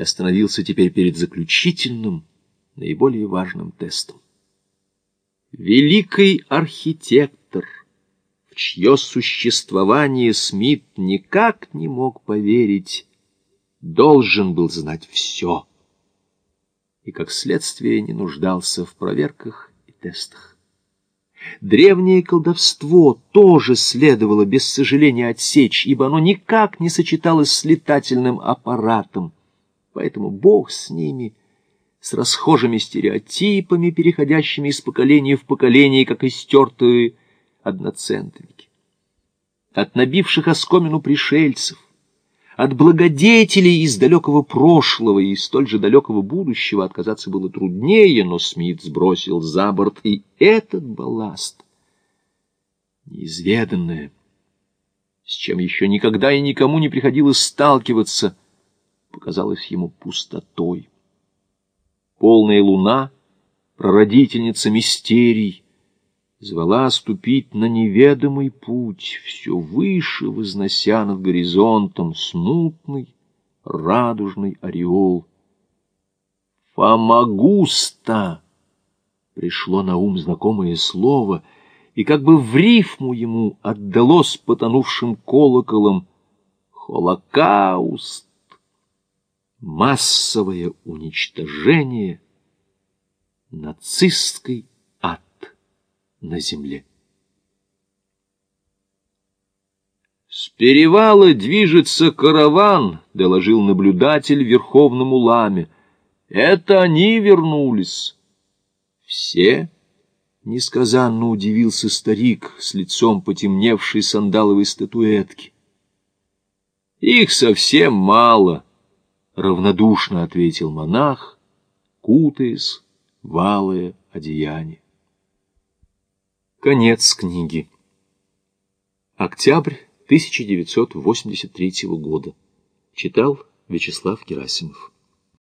остановился теперь перед заключительным, наиболее важным тестом. Великий архитектор, в чье существование Смит никак не мог поверить, должен был знать все и, как следствие, не нуждался в проверках и тестах. Древнее колдовство тоже следовало без сожаления отсечь, ибо оно никак не сочеталось с летательным аппаратом. Поэтому Бог с ними, с расхожими стереотипами, переходящими из поколения в поколение, как истертые одноцентники. От набивших оскомину пришельцев, от благодетелей из далекого прошлого и столь же далекого будущего отказаться было труднее, но Смит сбросил за борт и этот балласт. Неизведанное, с чем еще никогда и никому не приходилось сталкиваться, показалось ему пустотой. Полная луна, прародительница мистерий, звала ступить на неведомый путь, все выше вознося над горизонтом смутный радужный ореол. «Фомагуста!» Пришло на ум знакомое слово, и как бы в рифму ему отдалось потонувшим колоколом «Холокауст!» Массовое уничтожение нацистской на земле. «С перевала движется караван», — доложил наблюдатель верховному ламе. «Это они вернулись». «Все?» — несказанно удивился старик с лицом потемневшей сандаловой статуэтки. «Их совсем мало», — равнодушно ответил монах, кутаясь в алое одеяние. Конец книги. Октябрь 1983 года. Читал Вячеслав Герасимов.